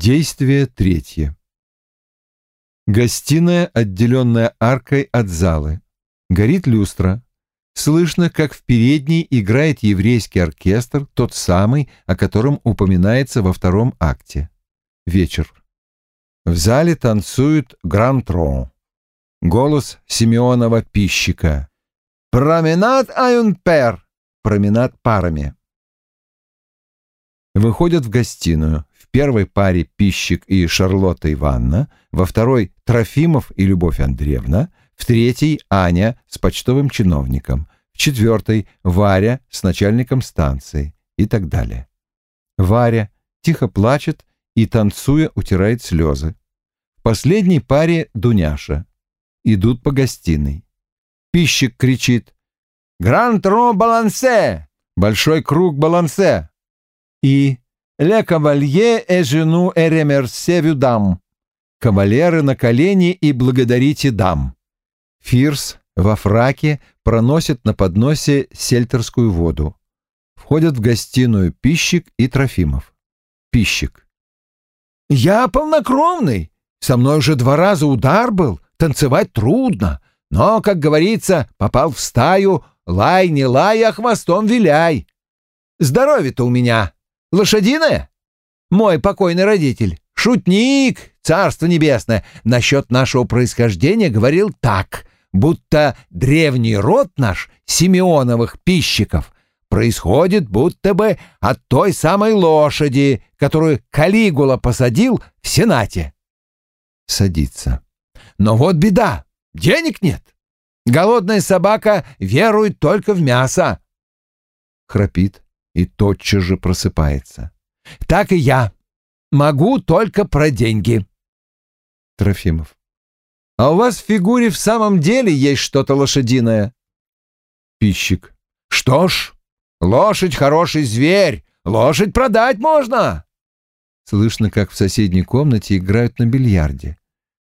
Действие третье. Гостиная, отделенная аркой от залы. Горит люстра. Слышно, как в передней играет еврейский оркестр, тот самый, о котором упоминается во втором акте. Вечер. В зале танцуют гран-трон. Голос Симеонова пищика. «Променад аюнпер!» Променад парами. Выходят в гостиную. В первой паре Пищик и Шарлотта Ивановна, во второй — Трофимов и Любовь Андреевна, в третьей — Аня с почтовым чиновником, в четвертой — Варя с начальником станции и так далее. Варя тихо плачет и, танцуя, утирает слезы. В последней паре Дуняша. Идут по гостиной. Пищик кричит «Гран-трон балансе!» «Большой круг балансе!» И «Ле кавалье э жену э ремерсе дам» «Кавалеры на колени и благодарите дам». Фирс во фраке проносит на подносе сельтерскую воду. Входят в гостиную Пищик и Трофимов. Пищик. «Я полнокровный. Со мной уже два раза удар был. Танцевать трудно. Но, как говорится, попал в стаю, лай не лай, а хвостом виляй. Здоровье-то у меня лошадиное. Мой покойный родитель, шутник, царство небесное, насчет нашего происхождения говорил так, будто древний род наш, Симеоновых пищиков, происходит будто бы от той самой лошади, которую Калигула посадил в Сенате. Садится. Но вот беда, денег нет. Голодная собака верует только в мясо. Храпит и тотчас же просыпается. Так и я. Могу только про деньги. Трофимов. А у вас в фигуре в самом деле есть что-то лошадиное? Пищик. Что ж, лошадь хороший зверь. Лошадь продать можно. Слышно, как в соседней комнате играют на бильярде.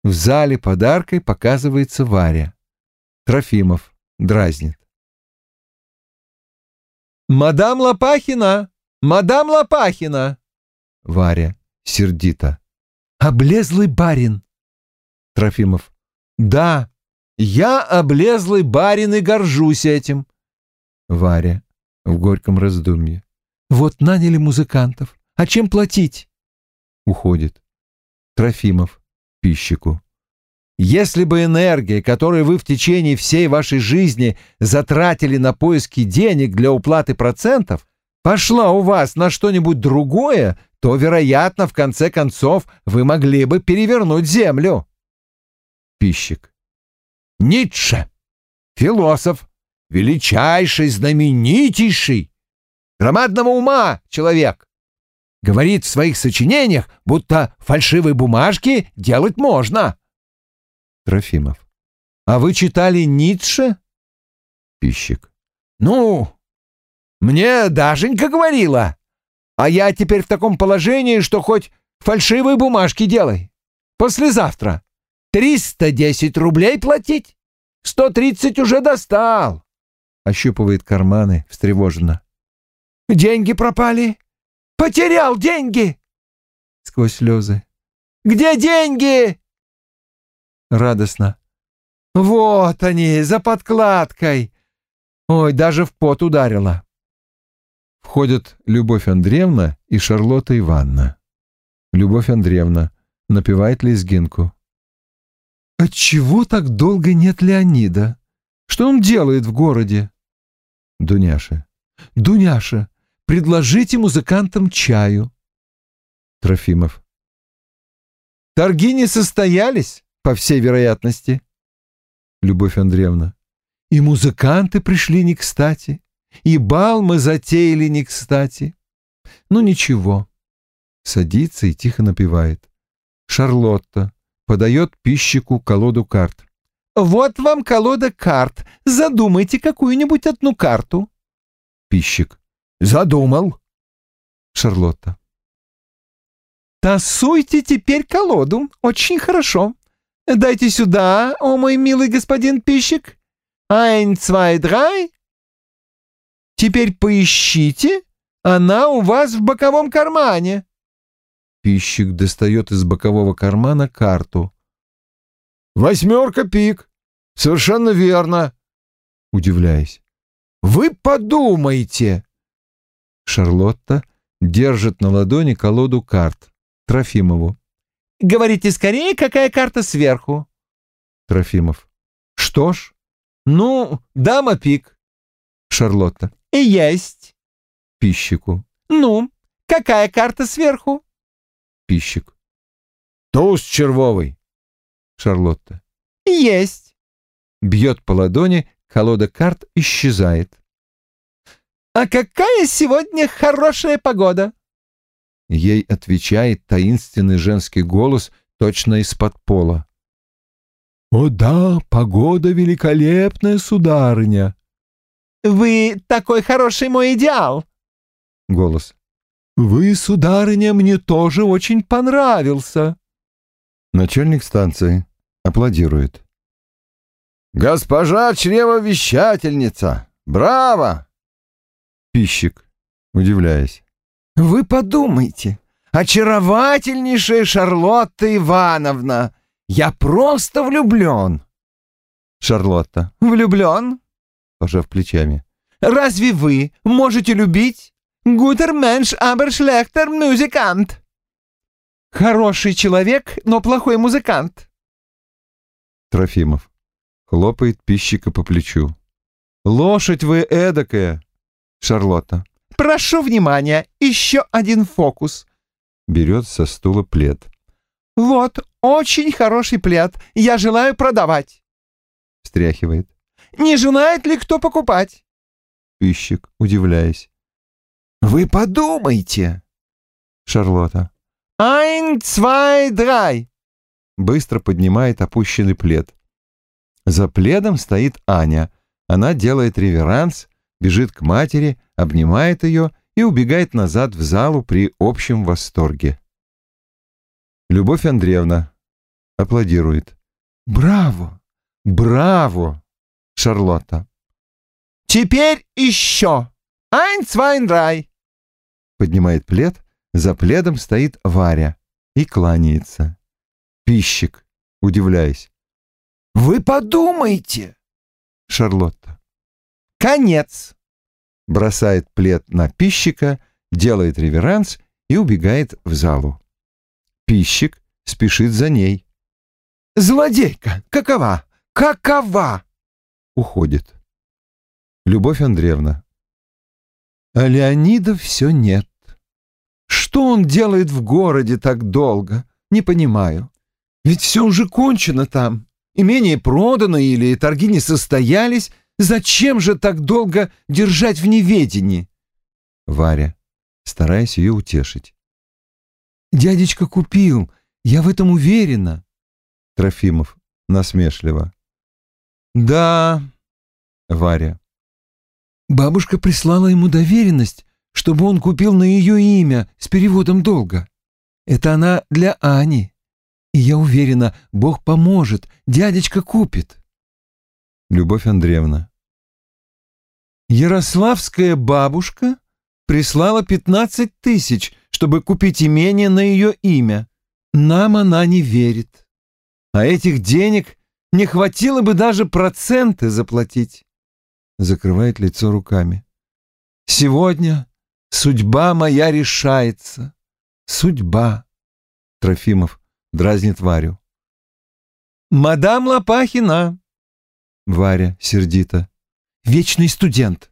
В зале подаркой показывается Варя. Трофимов дразнит. «Мадам Лопахина! Мадам Лопахина!» Варя сердито. «Облезлый барин!» Трофимов. «Да, я облезлый барин и горжусь этим!» Варя в горьком раздумье. «Вот наняли музыкантов. А чем платить?» Уходит. Трофимов пищику. Если бы энергия, которую вы в течение всей вашей жизни затратили на поиски денег для уплаты процентов, пошла у вас на что-нибудь другое, то, вероятно, в конце концов вы могли бы перевернуть землю. Пищик. Ницше. Философ. Величайший, знаменитейший. Громадного ума человек. Говорит в своих сочинениях, будто фальшивые бумажки делать можно. Трофимов. А вы читали Ницше? Пищик. Ну, мне Дашенька говорила. А я теперь в таком положении, что хоть фальшивые бумажки делай. Послезавтра. Триста десять рублей платить? Сто тридцать уже достал. Ощупывает карманы встревоженно. Деньги пропали. Потерял деньги. Сквозь слезы. Где деньги? Радостно. «Вот они, за подкладкой!» Ой, даже в пот ударила. Входят Любовь Андреевна и Шарлотта Ивановна. Любовь Андреевна напевает лезгинку. «Отчего так долго нет Леонида? Что он делает в городе?» Дуняша. «Дуняша, предложите музыкантам чаю». Трофимов. «Торги не состоялись?» По всей вероятности. Любовь Андреевна. И музыканты пришли не кстати, и бал мы затеяли не кстати. Ну ничего. Садится и тихо напевает. Шарлотта подает пищику колоду карт. «Вот вам колода карт. Задумайте какую-нибудь одну карту». Пищик. «Задумал». Шарлотта. «Тасуйте теперь колоду. Очень хорошо. Дайте сюда, о мой милый господин пищик. Ein, zwei, drei. Теперь поищите, она у вас в боковом кармане. Пищик достает из бокового кармана карту. «Восьмерка пик! Совершенно верно!» Удивляясь. «Вы подумайте!» Шарлотта держит на ладони колоду карт. Трофимову. «Говорите скорее, какая карта сверху?» Трофимов. «Что ж, ну, дама пик». Шарлотта. «И есть». Пищику. «Ну, какая карта сверху?» Пищик. «Туз червовый». Шарлотта. «Есть». Бьет по ладони, колода карт исчезает. «А какая сегодня хорошая погода?» Ей отвечает таинственный женский голос точно из-под пола. «О да, погода великолепная, сударыня!» «Вы такой хороший мой идеал!» Голос. «Вы, сударыня, мне тоже очень понравился!» Начальник станции аплодирует. «Госпожа чревовещательница! Браво!» Пищик, удивляясь. «Вы подумайте, очаровательнейшая Шарлотта Ивановна! Я просто влюблен!» Шарлотта. «Влюблен?» Пожав плечами. «Разве вы можете любить? Гутер менш, абер шлехтер музыкант!» «Хороший человек, но плохой музыкант!» Трофимов. Хлопает пищика по плечу. «Лошадь вы эдакая!» Шарлотта. «Прошу внимания, еще один фокус!» Берет со стула плед. «Вот, очень хороший плед. Я желаю продавать». Встряхивает. «Не желает ли кто покупать?» Пищик, удивляясь. «Вы подумайте!» Шарлотта. «Ein, zwei, drei!» Быстро поднимает опущенный плед. За пледом стоит Аня. Она делает реверанс, бежит к матери, обнимает ее и убегает назад в залу при общем восторге. Любовь Андреевна аплодирует. «Браво! Браво!» Шарлотта. «Теперь еще! Ein, zwei, drei!» Поднимает плед, за пледом стоит Варя и кланяется. Пищик, удивляясь. «Вы подумайте!» Шарлотта. «Конец!» Бросает плед на пищика, делает реверанс и убегает в залу. Пищик спешит за ней. «Злодейка! Какова? Какова?» Уходит. Любовь Андреевна. А Леонида все нет. Что он делает в городе так долго? Не понимаю. Ведь все уже кончено там. Имение продано или торги не состоялись. Зачем же так долго держать в неведении? Варя, стараясь ее утешить. Дядечка купил, я в этом уверена. Трофимов насмешливо. Да, Варя. Бабушка прислала ему доверенность, чтобы он купил на ее имя с переводом долга. Это она для Ани. И я уверена, Бог поможет, дядечка купит. Любовь Андреевна. Ярославская бабушка прислала пятнадцать тысяч, чтобы купить имение на ее имя. Нам она не верит. А этих денег не хватило бы даже проценты заплатить. Закрывает лицо руками. Сегодня судьба моя решается. Судьба. Трофимов дразнит Варю. «Мадам Лопахина!» Варя сердито. «Вечный студент.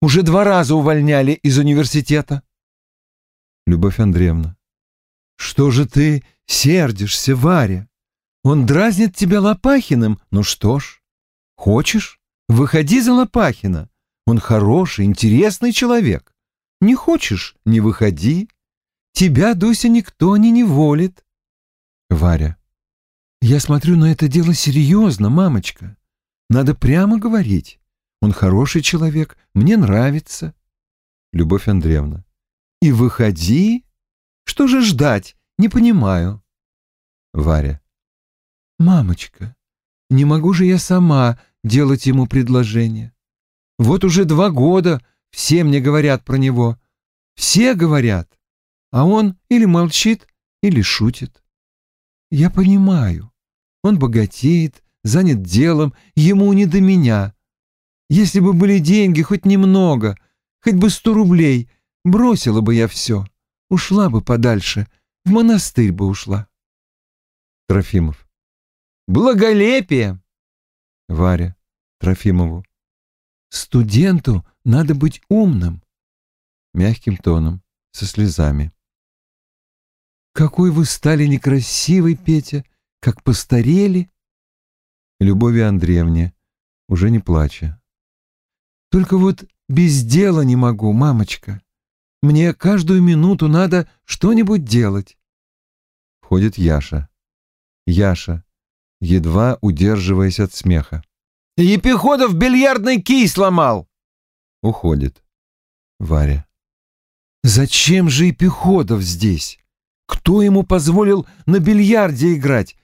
Уже два раза увольняли из университета». Любовь Андреевна. «Что же ты сердишься, Варя? Он дразнит тебя Лопахиным. Ну что ж, хочешь, выходи за Лопахина. Он хороший, интересный человек. Не хочешь — не выходи. Тебя, Дуся, никто не неволит. Варя. Я смотрю на это дело серьезно, мамочка. Надо прямо говорить. Он хороший человек, мне нравится. Любовь Андреевна. И выходи? Что же ждать? Не понимаю. Варя. Мамочка, не могу же я сама делать ему предложение. Вот уже два года все мне говорят про него. Все говорят. А он или молчит, или шутит. Я понимаю, он богатеет, занят делом, ему не до меня. Если бы были деньги, хоть немного, хоть бы сто рублей, бросила бы я все, ушла бы подальше, в монастырь бы ушла. Трофимов. Благолепие! Варя Трофимову. Студенту надо быть умным. Мягким тоном, со слезами. Какой вы стали некрасивый, Петя, как постарели. Любови Андреевне, уже не плача. Только вот без дела не могу, мамочка. Мне каждую минуту надо что-нибудь делать. Входит Яша. Яша, едва удерживаясь от смеха. Епиходов бильярдный кий сломал. Уходит. Варя. Зачем же Епиходов здесь? Кто ему позволил на бильярде играть?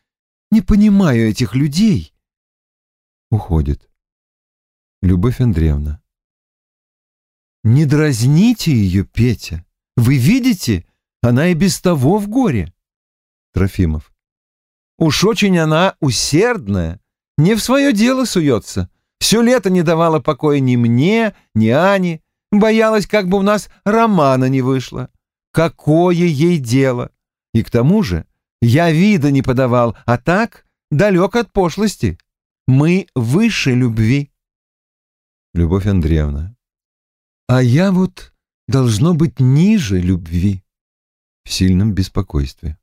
Не понимаю этих людей. Уходит. Любовь Андреевна. Не дразните ее, Петя. Вы видите, она и без того в горе. Трофимов. Уж очень она усердная, не в свое дело суется. Все лето не давала покоя ни мне, ни Ане. Боялась, как бы у нас романа не вышло. Какое ей дело? И к тому же я вида не подавал, а так далек от пошлости. Мы выше любви. Любовь Андреевна. А я вот должно быть ниже любви. В сильном беспокойстве.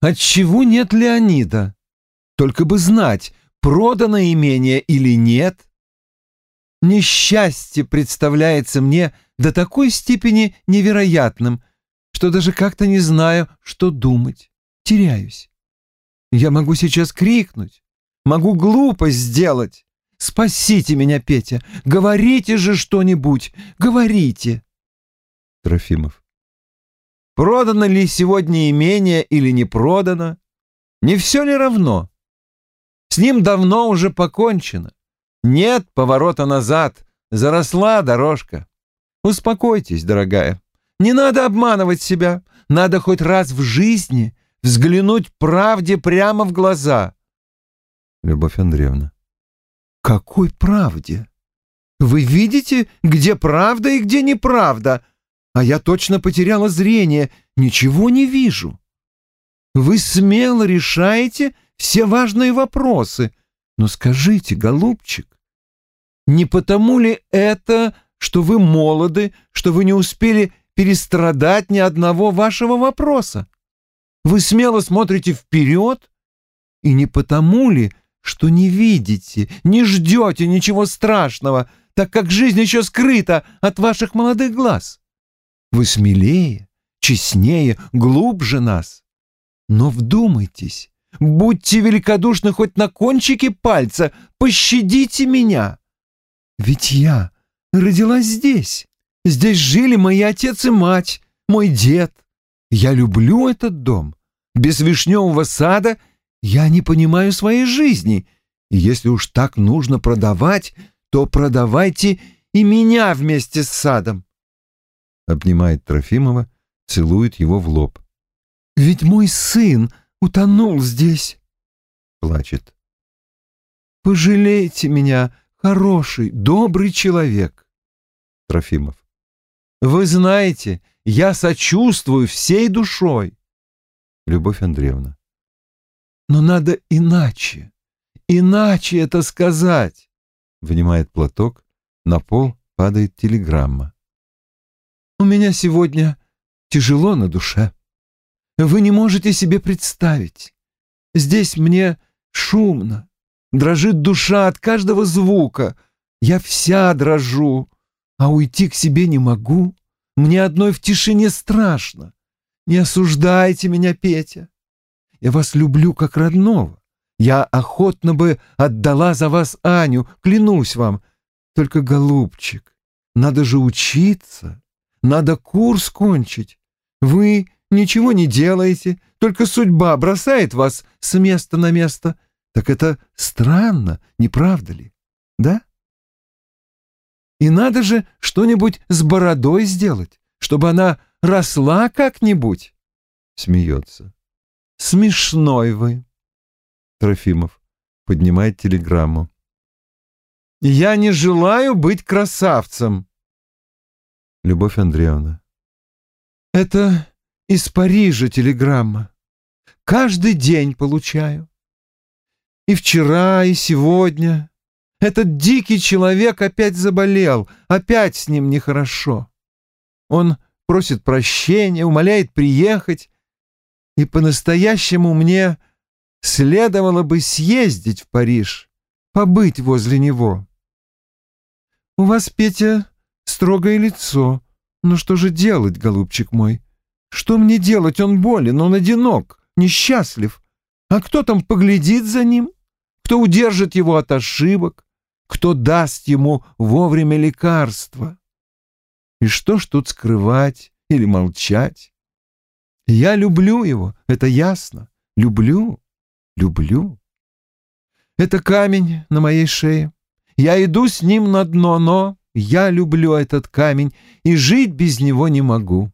Отчего нет Леонида? Только бы знать, продано имение или нет. Несчастье представляется мне до такой степени невероятным, что даже как-то не знаю, что думать. Теряюсь. Я могу сейчас крикнуть, могу глупость сделать. Спасите меня, Петя, говорите же что-нибудь, говорите. Трофимов. Продано ли сегодня имение или не продано? Не все ли равно? С ним давно уже покончено. Нет поворота назад, заросла дорожка. Успокойтесь, дорогая. Не надо обманывать себя. Надо хоть раз в жизни взглянуть правде прямо в глаза. Любовь Андреевна. Какой правде? Вы видите, где правда и где неправда? А я точно потеряла зрение, ничего не вижу. Вы смело решаете все важные вопросы. Но скажите, голубчик, не потому ли это, что вы молоды, что вы не успели перестрадать ни одного вашего вопроса? Вы смело смотрите вперед? И не потому ли, что не видите, не ждете ничего страшного, так как жизнь еще скрыта от ваших молодых глаз? Вы смелее, честнее, глубже нас. Но вдумайтесь, Будьте великодушны хоть на кончике пальца, пощадите меня. Ведь я родилась здесь. Здесь жили мои отец и мать, мой дед. Я люблю этот дом. Без вишневого сада я не понимаю своей жизни. И если уж так нужно продавать, то продавайте и меня вместе с садом. Обнимает Трофимова, целует его в лоб. Ведь мой сын утонул здесь. Плачет. Пожалейте меня, хороший, добрый человек. Трофимов. Вы знаете, я сочувствую всей душой. Любовь Андреевна. Но надо иначе, иначе это сказать. Вынимает платок, на пол падает телеграмма. У меня сегодня тяжело на душе. Вы не можете себе представить. Здесь мне шумно, дрожит душа от каждого звука. Я вся дрожу, а уйти к себе не могу. Мне одной в тишине страшно. Не осуждайте меня, Петя. Я вас люблю как родного. Я охотно бы отдала за вас Аню, клянусь вам. Только, голубчик, надо же учиться, надо курс кончить. Вы ничего не делаете, только судьба бросает вас с места на место. Так это странно, не правда ли? Да? И надо же что-нибудь с бородой сделать, чтобы она росла как-нибудь. Смеется. Смешной вы. Трофимов поднимает телеграмму. Я не желаю быть красавцем. Любовь Андреевна. Это из Парижа телеграмма. Каждый день получаю. И вчера, и сегодня. Этот дикий человек опять заболел, опять с ним нехорошо. Он просит прощения, умоляет приехать, и по-настоящему мне следовало бы съездить в Париж, побыть возле него. У вас, Петя, строгое лицо. Ну что же делать, голубчик мой? Что мне делать? Он болен, он одинок, несчастлив. А кто там поглядит за ним? Кто удержит его от ошибок? Кто даст ему вовремя лекарства? И что ж тут скрывать или молчать? Я люблю его, это ясно. Люблю, люблю. Это камень на моей шее. Я иду с ним на дно, но я люблю этот камень и жить без него не могу.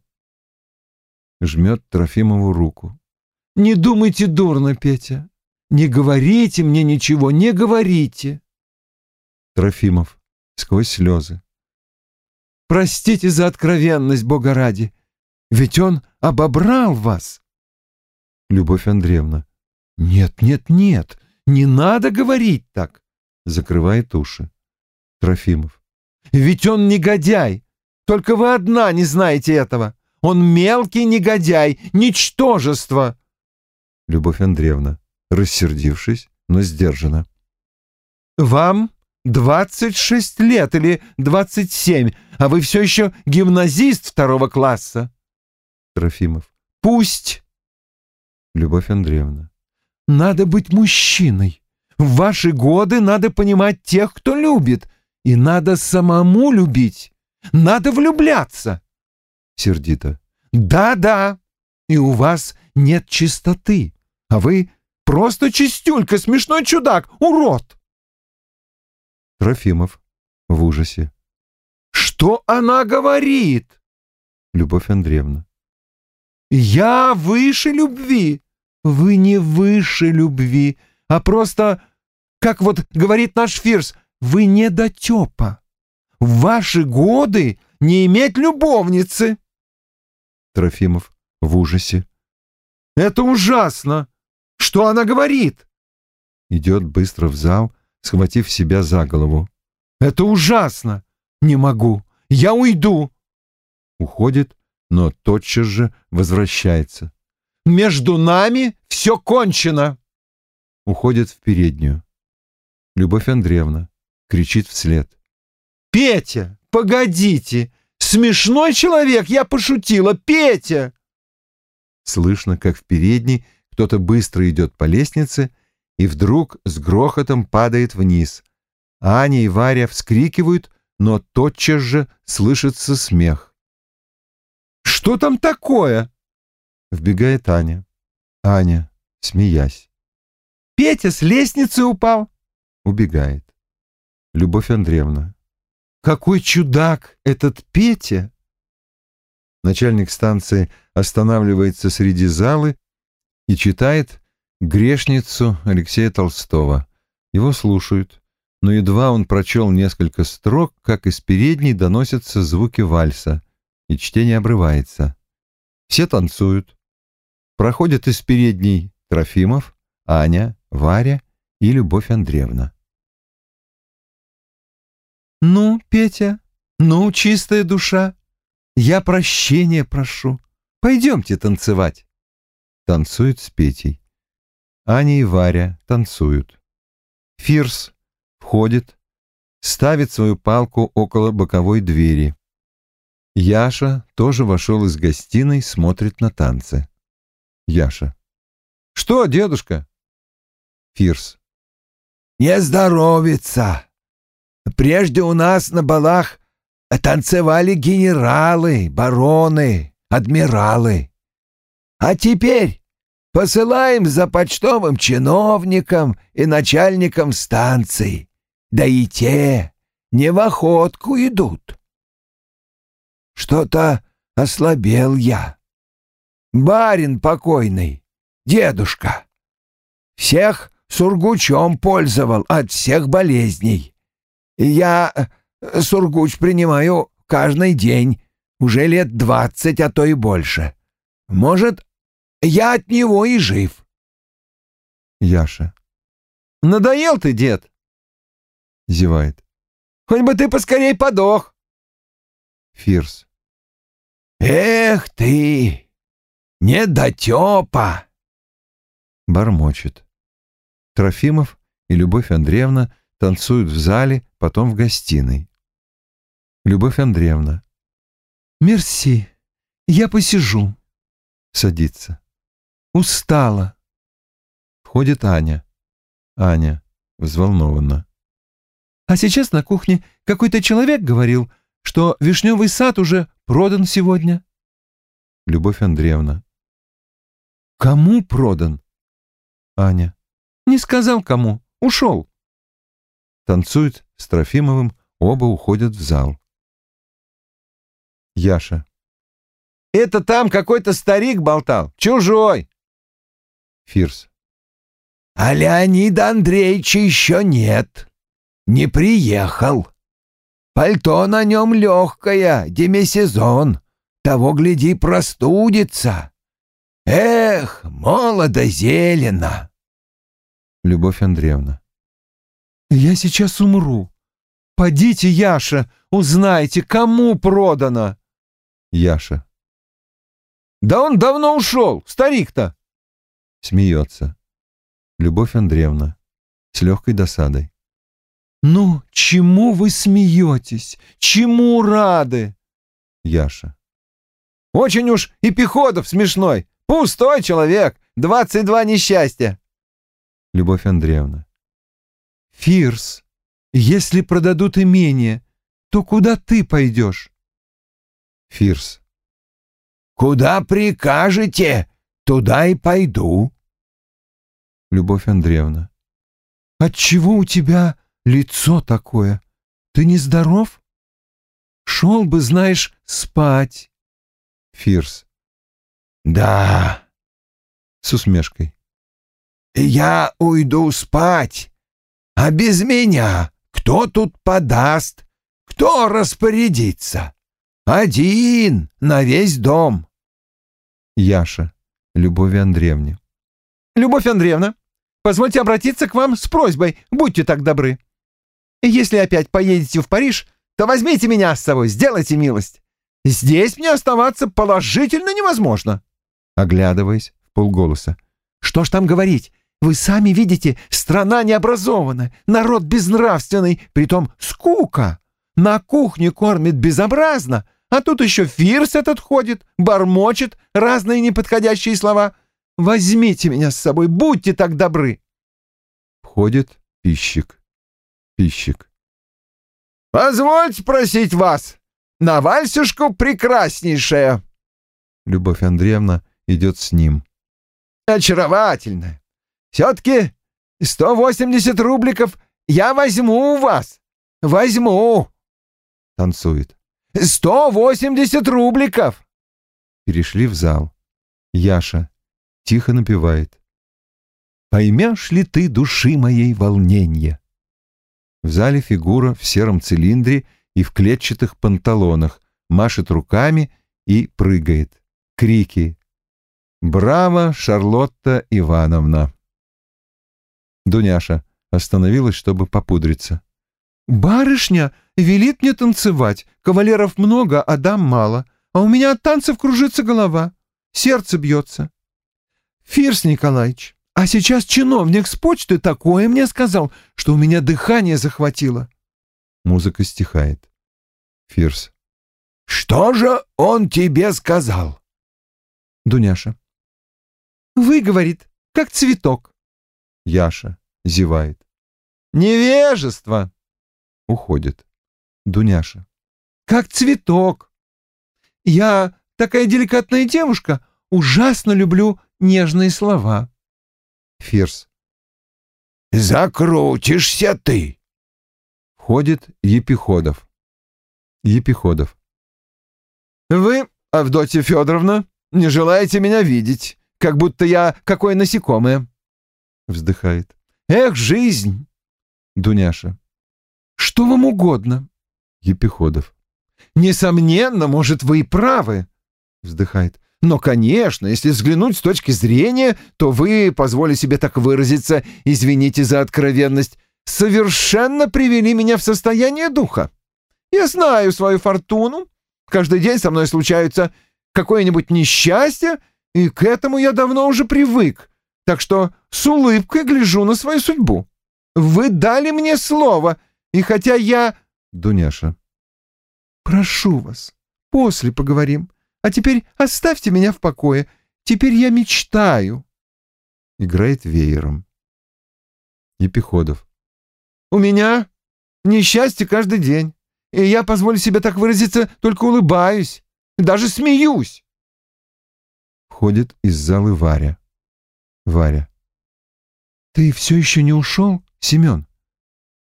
Жмет Трофимову руку. Не думайте дурно, Петя. Не говорите мне ничего, не говорите. Трофимов сквозь слезы. Простите за откровенность, Бога ради. Ведь он обобрал вас. Любовь Андреевна. Нет, нет, нет, не надо говорить так. Закрывает уши. Трофимов. Ведь он негодяй. Только вы одна не знаете этого. Он мелкий негодяй, ничтожество. Любовь Андреевна, рассердившись, но сдержанно. Вам двадцать шесть лет или двадцать семь, а вы все еще гимназист второго класса. Трофимов. Пусть. Любовь Андреевна. Надо быть мужчиной. В ваши годы надо понимать тех, кто любит, и надо самому любить. Надо влюбляться. Сердито. Да-да. И у вас нет чистоты, а вы просто чистюлька, смешной чудак, урод. Трофимов в ужасе. Что она говорит? Любовь Андреевна. Я выше любви. Вы не выше любви, а просто, как вот говорит наш Фирс, вы не дотепа. В ваши годы не иметь любовницы. Трофимов в ужасе. Это ужасно. Что она говорит? Идет быстро в зал, схватив себя за голову. Это ужасно. Не могу. Я уйду. Уходит, но тотчас же возвращается. Между нами все кончено. Уходит в переднюю. Любовь Андреевна кричит вслед. «Петя, погодите! Смешной человек, я пошутила! Петя!» Слышно, как в передней кто-то быстро идет по лестнице и вдруг с грохотом падает вниз. Аня и Варя вскрикивают, но тотчас же слышится смех. «Что там такое?» Вбегает Аня. Аня, смеясь. «Петя с лестницы упал!» Убегает. Любовь Андреевна. «Какой чудак этот Петя!» Начальник станции останавливается среди залы и читает «Грешницу» Алексея Толстого. Его слушают, но едва он прочел несколько строк, как из передней доносятся звуки вальса, и чтение обрывается. Все танцуют. Проходят из передней Трофимов, Аня, Варя и Любовь Андреевна. «Ну, Петя, ну, чистая душа, я прощения прошу. Пойдемте танцевать». Танцуют с Петей. Аня и Варя танцуют. Фирс входит, ставит свою палку около боковой двери. Яша тоже вошел из гостиной, смотрит на танцы. Яша. «Что, дедушка?» Фирс. «Не здоровится. Прежде у нас на балах танцевали генералы, бароны, адмиралы. А теперь посылаем за почтовым чиновником и начальником станций. Да и те не в охотку идут. Что-то ослабел я. барин покойный, дедушка. Всех сургучом пользовал от всех болезней. Я э, сургуч принимаю каждый день, уже лет двадцать, а то и больше. Может, я от него и жив. Яша. Надоел ты, дед. Зевает. Хоть бы ты поскорей подох. Фирс. Эх ты, недотепа! Бормочет. Трофимов и Любовь Андреевна танцуют в зале, потом в гостиной. Любовь Андреевна. Мерси, я посижу. Садится. Устала. Входит Аня. Аня взволнованно. А сейчас на кухне какой-то человек говорил, что вишневый сад уже продан сегодня. Любовь Андреевна. Кому продан? Аня. Не сказал кому. Ушел. Танцует с Трофимовым, оба уходят в зал. Яша. Это там какой-то старик болтал. Чужой. Фирс. А Леонида Андреевича еще нет. Не приехал. Пальто на нем легкое, демисезон. Того, гляди, простудится. Эх, молодо зелено. Любовь Андреевна. Я сейчас умру. Подите, Яша, узнайте, кому продано. Яша. Да он давно ушел, старик-то. Смеется. Любовь Андреевна. С легкой досадой. Ну, чему вы смеетесь? Чему рады? Яша. Очень уж и Пеходов смешной. Пустой человек. Двадцать два несчастья. Любовь Андреевна. Фирс, если продадут имение, то куда ты пойдешь? Фирс. Куда прикажете, туда и пойду. Любовь Андреевна. Отчего у тебя лицо такое? Ты нездоров? Шел бы, знаешь, спать. Фирс. Да, С усмешкой. я уйду спать. А без меня кто тут подаст? Кто распорядится? Один на весь дом. Яша. Любови Андреевне. Любовь Андреевна, позвольте обратиться к вам с просьбой, будьте так добры. Если опять поедете в Париж, то возьмите меня с собой, сделайте милость. Здесь мне оставаться положительно невозможно. Оглядываясь в полголоса. Что ж там говорить? Вы сами видите, страна необразованная, народ безнравственный, притом скука. На кухне кормит безобразно, а тут еще фирс этот ходит, бормочет разные неподходящие слова. Возьмите меня с собой, будьте так добры. Входит пищик. Пищик. Позвольте просить вас, на вальсюшку прекраснейшая. Любовь Андреевна идет с ним. Очаровательная. Все-таки 180 рубликов я возьму у вас. Возьму. Танцует. 180 рубликов. Перешли в зал. Яша тихо напевает. «Поймешь ли ты души моей волненье?» В зале фигура в сером цилиндре и в клетчатых панталонах машет руками и прыгает. Крики. «Браво, Шарлотта Ивановна!» Дуняша остановилась, чтобы попудриться. Барышня велит мне танцевать. Кавалеров много, а дам мало. А у меня от танцев кружится голова. Сердце бьется. Фирс Николаевич, а сейчас чиновник с почты такое мне сказал, что у меня дыхание захватило. Музыка стихает. Фирс. Что же он тебе сказал? Дуняша. Вы, говорит, как цветок. Яша зевает. Невежество. Уходит. Дуняша. Как цветок. Я такая деликатная девушка, ужасно люблю нежные слова. Фирс. Закрутишься ты. Входит Епиходов. Епиходов. Вы, Авдотья Федоровна, не желаете меня видеть, как будто я какое насекомое. Вздыхает. Эх, жизнь! Дуняша. Что вам угодно? Епиходов. Несомненно, может, вы и правы. Вздыхает. Но, конечно, если взглянуть с точки зрения, то вы, позволю себе так выразиться, извините за откровенность, совершенно привели меня в состояние духа. Я знаю свою фортуну. Каждый день со мной случаются какое-нибудь несчастье, и к этому я давно уже привык. Так что с улыбкой гляжу на свою судьбу. Вы дали мне слово, и хотя я... Дуняша. Прошу вас, после поговорим. А теперь оставьте меня в покое. Теперь я мечтаю. Играет веером. Епиходов. У меня несчастье каждый день. И я, позволю себе так выразиться, только улыбаюсь. Даже смеюсь. Входит из залы Варя. Варя. Ты все еще не ушел, Семен?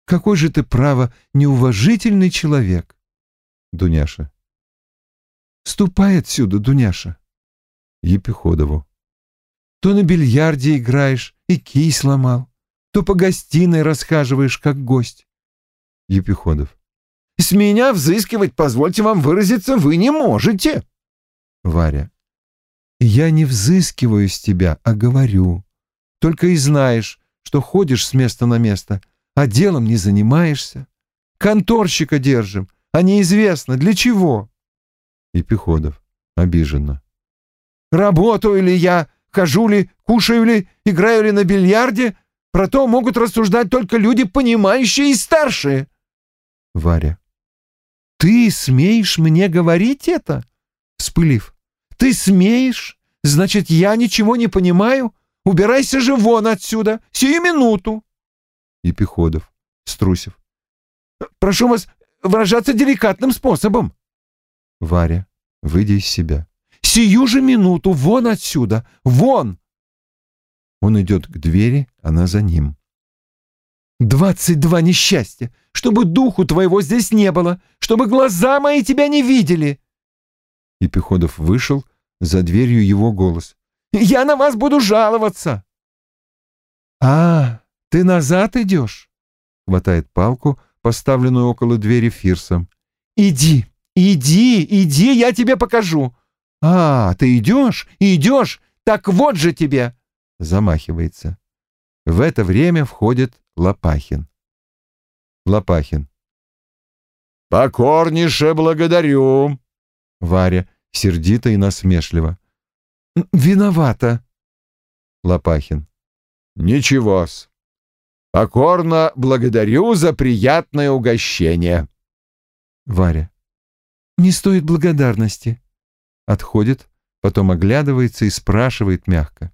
Какой же ты, право, неуважительный человек. Дуняша. Ступай отсюда, Дуняша. Епиходову. То на бильярде играешь и кий сломал, то по гостиной расхаживаешь, как гость. Епиходов. С меня взыскивать, позвольте вам выразиться, вы не можете. Варя. Я не взыскиваю с тебя, а говорю. Только и знаешь, что ходишь с места на место, а делом не занимаешься. Конторщика держим, а неизвестно для чего. Епиходов обиженно. Работаю ли я, хожу ли, кушаю ли, играю ли на бильярде, про то могут рассуждать только люди, понимающие и старшие. Варя. Ты смеешь мне говорить это? Вспылив. Ты смеешь? Значит, я ничего не понимаю? Убирайся же вон отсюда, сию минуту. Епиходов, струсив. Прошу вас выражаться деликатным способом. Варя, выйдя из себя. «Сию же минуту! Вон отсюда! Вон!» Он идет к двери, она за ним. «Двадцать два несчастья! Чтобы духу твоего здесь не было! Чтобы глаза мои тебя не видели!» Епиходов вышел, за дверью его голос. «Я на вас буду жаловаться!» «А, ты назад идешь?» Хватает палку, поставленную около двери Фирсом. «Иди, «Иди, иди, я тебе покажу!» «А, ты идешь? Идешь? Так вот же тебе!» Замахивается. В это время входит Лопахин. Лопахин. «Покорнейше благодарю!» Варя сердито и насмешливо. «Виновата!» Лопахин. «Ничего-с. Покорно благодарю за приятное угощение!» Варя. Не стоит благодарности. Отходит, потом оглядывается и спрашивает мягко.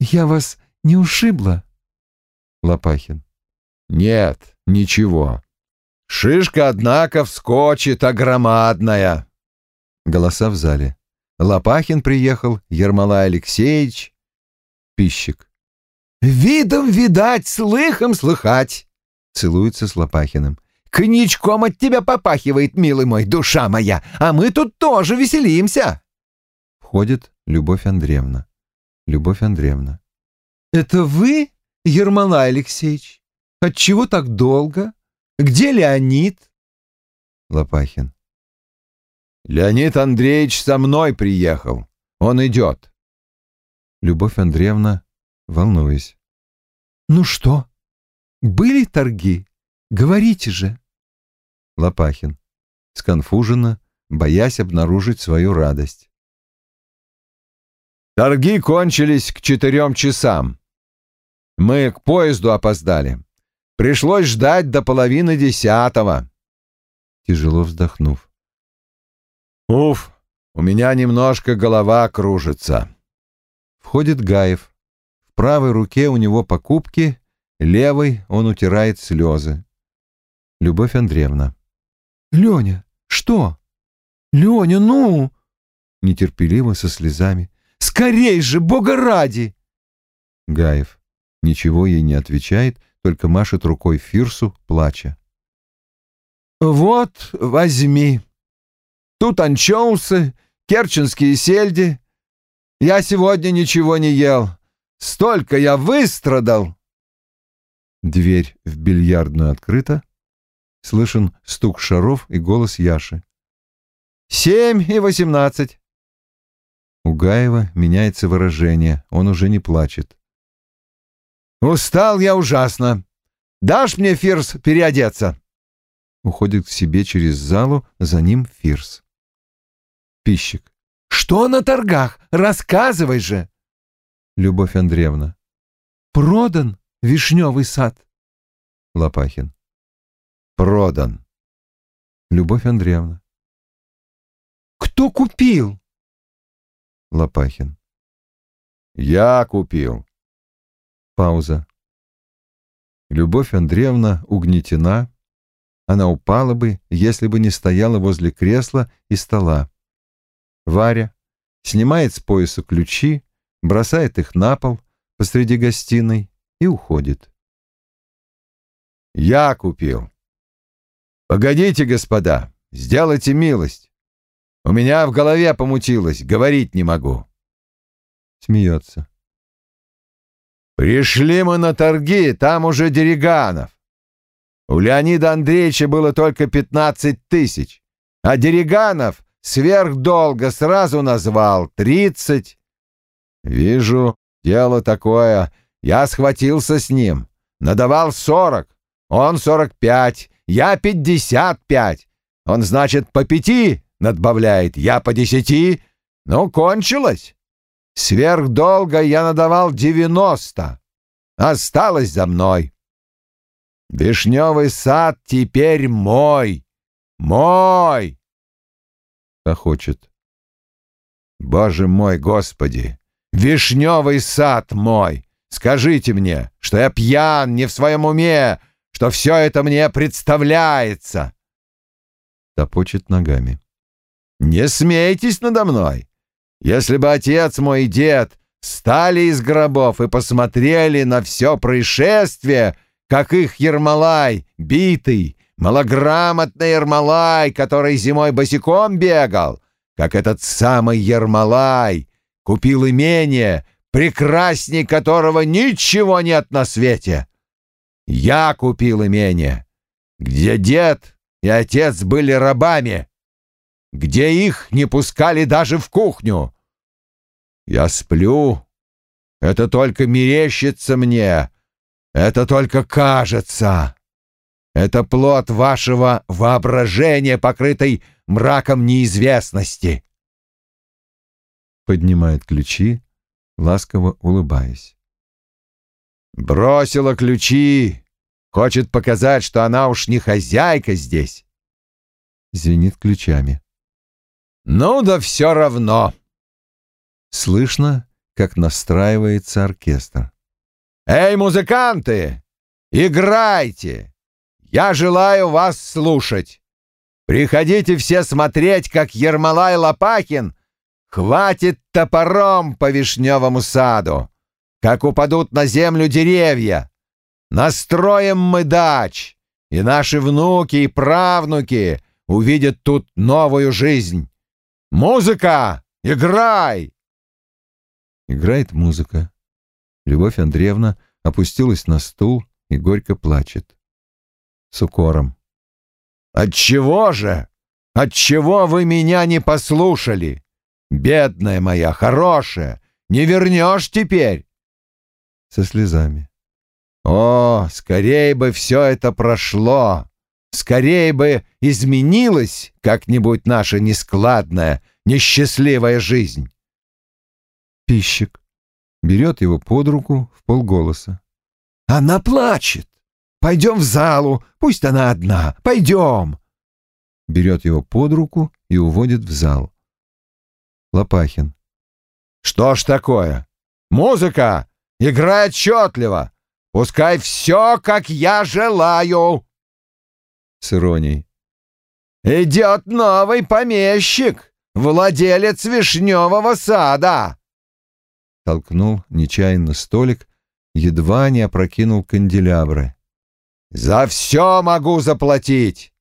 Я вас не ушибла? Лопахин. Нет, ничего. Шишка, однако, вскочит, огромадная. Голоса в зале. Лопахин приехал, Ермолай Алексеевич. Пищик. «Видом видать, слыхом слыхать!» Целуется с Лопахиным. Коньячком от тебя попахивает, милый мой, душа моя, а мы тут тоже веселимся. Входит Любовь Андреевна. Любовь Андреевна. Это вы, Ермолай Алексеевич? Отчего так долго? Где Леонид? Лопахин. Леонид Андреевич со мной приехал. Он идет. Любовь Андреевна, волнуясь. Ну что, были торги? Говорите же. Лопахин, сконфуженно, боясь обнаружить свою радость. Торги кончились к четырем часам. Мы к поезду опоздали. Пришлось ждать до половины десятого. Тяжело вздохнув. Уф, у меня немножко голова кружится. Входит Гаев. В правой руке у него покупки, левой он утирает слезы. Любовь Андреевна. «Леня, что? Леня, ну!» Нетерпеливо со слезами. «Скорей же, бога ради!» Гаев ничего ей не отвечает, только машет рукой Фирсу, плача. «Вот, возьми. Тут анчоусы, керченские сельди. Я сегодня ничего не ел. Столько я выстрадал!» Дверь в бильярдную открыта. Слышен стук шаров и голос Яши. «Семь и восемнадцать!» У Гаева меняется выражение, он уже не плачет. «Устал я ужасно. Дашь мне, Фирс, переодеться?» Уходит к себе через залу, за ним Фирс. Пищик. «Что на торгах? Рассказывай же!» Любовь Андреевна. «Продан вишневый сад». Лопахин. «Продан». Любовь Андреевна. «Кто купил?» Лопахин. «Я купил». Пауза. Любовь Андреевна угнетена. Она упала бы, если бы не стояла возле кресла и стола. Варя снимает с пояса ключи, бросает их на пол посреди гостиной и уходит. «Я купил. Погодите, господа, сделайте милость. У меня в голове помутилось, говорить не могу». Смеется. «Пришли мы на торги, там уже Дереганов. У Леонида Андреевича было только пятнадцать тысяч, а Дереганов сверхдолго сразу назвал тридцать. Вижу, дело такое. Я схватился с ним, надавал сорок, он сорок пять, я пятьдесят пять. Он, значит, по пяти надбавляет, я по десяти. Ну, кончилось. Сверхдолго я надавал девяносто. Осталось за мной. Вишневый сад теперь мой. Мой. Хохочет. Боже мой, Господи! Вишневый сад мой! Скажите мне, что я пьян, не в своем уме, что все это мне представляется!» Топочет ногами. «Не смейтесь надо мной! Если бы отец мой и дед встали из гробов и посмотрели на все происшествие, как их Ермолай, битый, малограмотный Ермолай, который зимой босиком бегал, как этот самый Ермолай, купил имение, прекрасней которого ничего нет на свете. Я купил имение, где дед и отец были рабами, где их не пускали даже в кухню. Я сплю, это только мерещится мне, это только кажется. Это плод вашего воображения, покрытый мраком неизвестности поднимает ключи, ласково улыбаясь. «Бросила ключи! Хочет показать, что она уж не хозяйка здесь!» Звенит ключами. «Ну да все равно!» Слышно, как настраивается оркестр. «Эй, музыканты! Играйте! Я желаю вас слушать! Приходите все смотреть, как Ермолай Лопахин Хватит топором по вишневому саду, как упадут на землю деревья. Настроим мы дач, и наши внуки и правнуки увидят тут новую жизнь. Музыка, играй!» Играет музыка. Любовь Андреевна опустилась на стул и горько плачет. С укором. «Отчего же? Отчего вы меня не послушали? Бедная моя, хорошая, не вернешь теперь. Со слезами. О, скорее бы все это прошло, скорее бы изменилась как-нибудь наша нескладная, несчастливая жизнь. Пищик берет его под руку в полголоса. Она плачет. Пойдем в залу, пусть она одна. Пойдем. Берет его под руку и уводит в зал. Лопахин. «Что ж такое? Музыка! Играй отчетливо! Пускай все, как я желаю!» С иронией. «Идет новый помещик, владелец вишневого сада!» Толкнул нечаянно столик, едва не опрокинул канделябры. «За все могу заплатить!»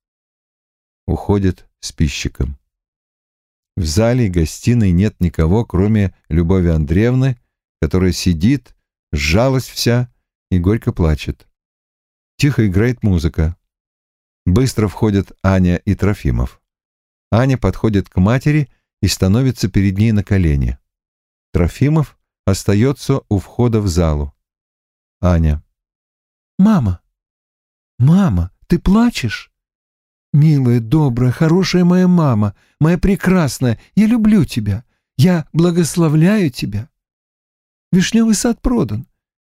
Уходит с пищиком. В зале и гостиной нет никого, кроме Любови Андреевны, которая сидит, сжалась вся и горько плачет. Тихо играет музыка. Быстро входят Аня и Трофимов. Аня подходит к матери и становится перед ней на колени. Трофимов остается у входа в залу. Аня. «Мама! Мама, ты плачешь? Милая, добрая, хорошая моя мама, моя прекрасная, я люблю тебя, я благословляю тебя. Вишневый сад продан,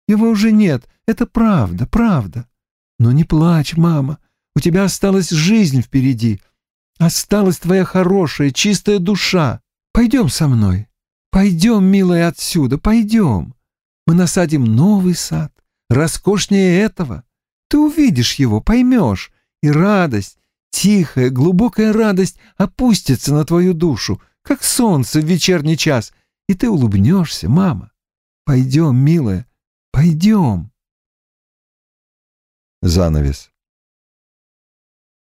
его уже нет, это правда, правда. Но не плачь, мама, у тебя осталась жизнь впереди, осталась твоя хорошая, чистая душа. Пойдем со мной, пойдем, милая, отсюда, пойдем. Мы насадим новый сад, роскошнее этого. Ты увидишь его, поймешь, и радость, тихая, глубокая радость опустится на твою душу, как солнце в вечерний час, и ты улыбнешься, мама. Пойдем, милая, пойдем. Занавес.